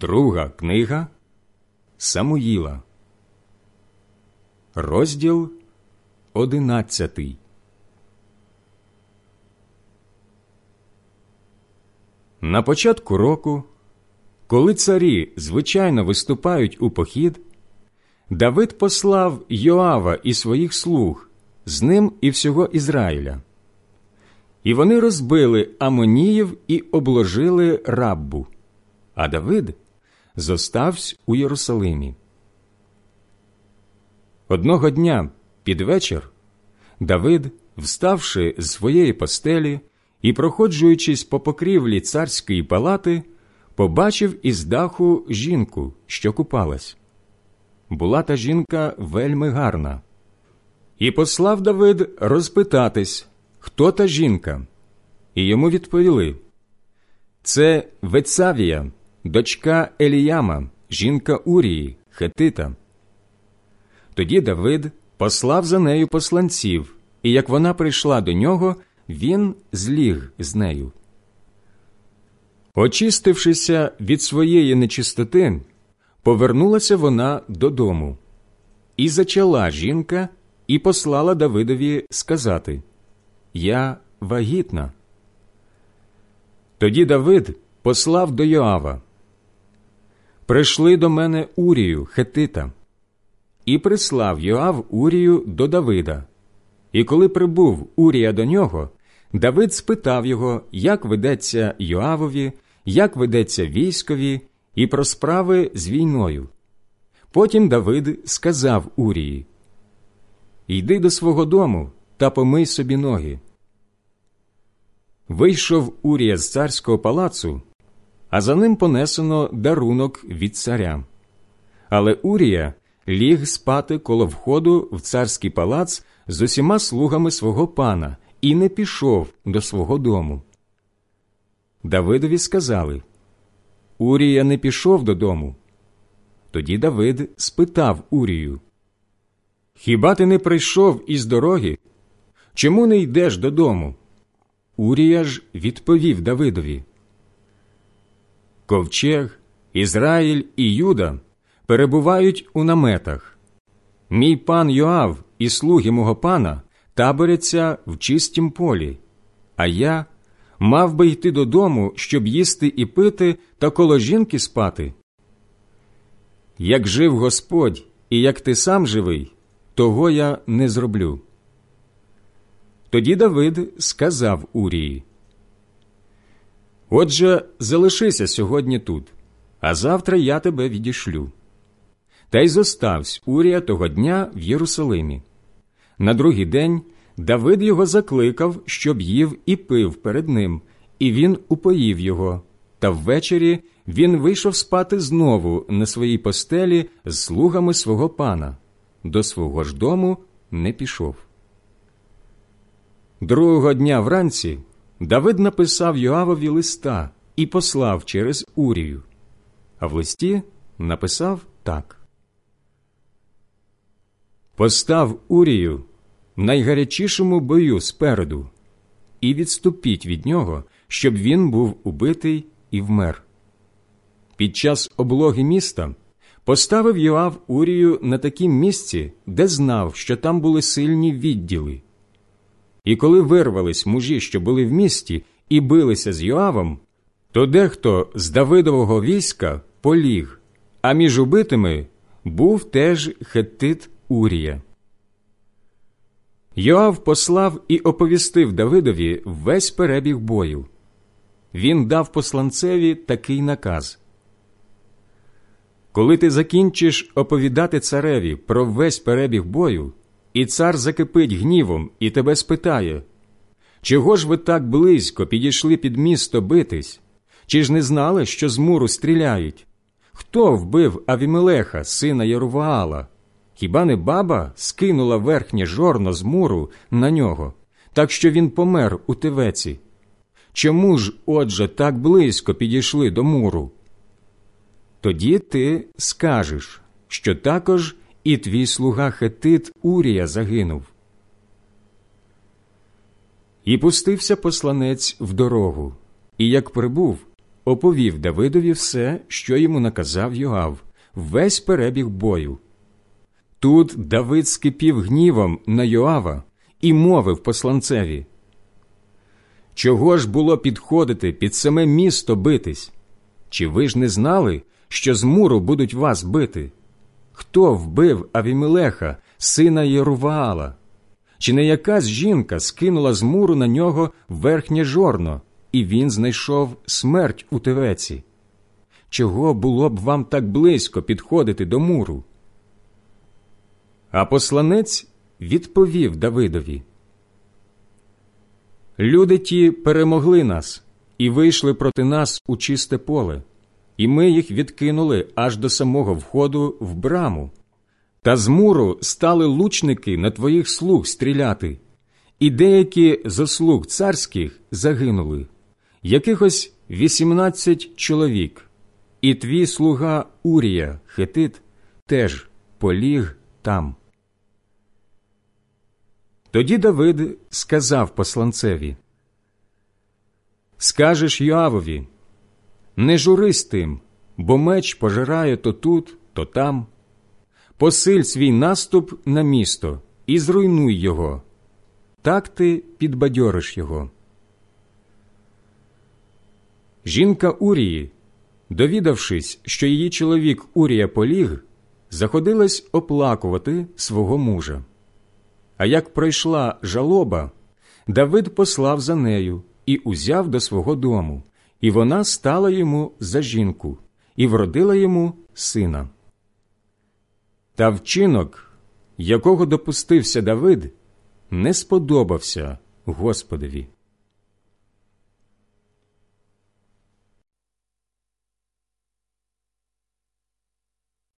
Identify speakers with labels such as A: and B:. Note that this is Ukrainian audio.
A: Друга книга Самуїла, розділ одинадцятий. На початку року, коли царі звичайно виступають у похід, Давид послав Йоава і своїх слуг, з ним і всього Ізраїля. І вони розбили Амоніїв і обложили раббу, а Давид зостався у Єрусалимі. Одного дня під вечір Давид, вставши з своєї постелі і проходжуючись по покрівлі царської палати, побачив із даху жінку, що купалась. Була та жінка вельми гарна. І послав Давид розпитатись, хто та жінка, і йому відповіли це Вецавія, дочка Еліяма, жінка Урії, Хетита. Тоді Давид послав за нею посланців, і як вона прийшла до нього, він зліг з нею. Очистившися від своєї нечистоти, повернулася вона додому, і зачала жінка і послала Давидові сказати Я вагітна. Тоді Давид послав до Йоава Прийшли до мене Урію, Хетита. І прислав Йоав Урію до Давида. І коли прибув Урія до нього, Давид спитав його, як ведеться Йоавові, як ведеться військові, і про справи з війною. Потім Давид сказав Урії Йди до свого дому та помий собі ноги. Вийшов Урія з царського палацу, а за ним понесено дарунок від царя. Але Урія ліг спати коло входу в царський палац з усіма слугами свого пана і не пішов до свого дому. Давидові сказали Урія не пішов додому. Тоді Давид спитав Урію Хіба ти не прийшов із дороги? Чому не йдеш додому? Урія ж відповів Давидові Ковчег, Ізраїль і Юда перебувають у наметах. Мій пан Йоав і слуги мого пана таборяться в чистім полі, а я мав би йти додому, щоб їсти і пити та коло жінки спати. Як жив Господь, і як ти сам живий, того я не зроблю. Тоді Давид сказав Урії Отже, залишися сьогодні тут, а завтра я тебе відішлю. Та й зоставсь Урія того дня в Єрусалимі. На другий день Давид його закликав, щоб їв і пив перед ним, і він упоїв його. Та ввечері він вийшов спати знову на своїй постелі з слугами свого пана. До свого ж дому не пішов. Другого дня вранці Давид написав Йоавові листа і послав через Урію. А в листі написав так: Постав Урію найгарячішому бою спереду, і відступіть від нього, щоб він був убитий і вмер. Під час облоги міста поставив Йоав Урію на такім місці, де знав, що там були сильні відділи. І коли вирвались мужі, що були в місті, і билися з Йоавом, то дехто з Давидового війська поліг, а між убитими був теж хеттит Урія. Йоав послав і оповістив Давидові весь перебіг бою. Він дав посланцеві такий наказ Коли ти закінчиш оповідати цареві про весь перебіг бою, і цар закипить гнівом і тебе спитає Чого ж ви так близько підійшли під місто битись? Чи ж не знали, що з муру стріляють? Хто вбив Авімелеха, сина Єруваала? Хіба не баба скинула верхнє жорно з муру на нього, так що він помер у тевеці? Чому ж, отже, так близько підійшли до муру? Тоді ти скажеш, що також і твій слуга Хетит Урія загинув. І пустився посланець в дорогу, і як прибув, оповів Давидові все, що йому наказав Йоав, весь перебіг бою. Тут Давид скипів гнівом на Йоава і мовив посланцеві. Чого ж було підходити під саме місто битись? Чи ви ж не знали, що з муру будуть вас бити? Хто вбив Авімелеха, сина Єруваала? Чи не якась жінка скинула з муру на нього верхнє жорно, і він знайшов смерть у тевеці? Чого було б вам так близько підходити до муру? А посланець відповів Давидові. Люди ті перемогли нас і вийшли проти нас у чисте поле, і ми їх відкинули аж до самого входу в браму. Та з муру стали лучники на твоїх слуг стріляти, і деякі зо слуг царських загинули, якихось вісімнадцять чоловік, і твій слуга Урія, Хетит, теж поліг там. Тоді Давид сказав посланцеві Скажеш Йоавові, не журись тим, бо меч пожирає то тут, то там. Посиль свій наступ на місто і зруйнуй його. Так ти підбадьориш його. Жінка Урії, довідавшись, що її чоловік Урія поліг, заходилась оплакувати свого мужа. А як пройшла жалоба, Давид послав за нею і узяв до свого дому, і вона стала йому за жінку і вродила йому сина. Та вчинок, якого допустився Давид, не сподобався Господові.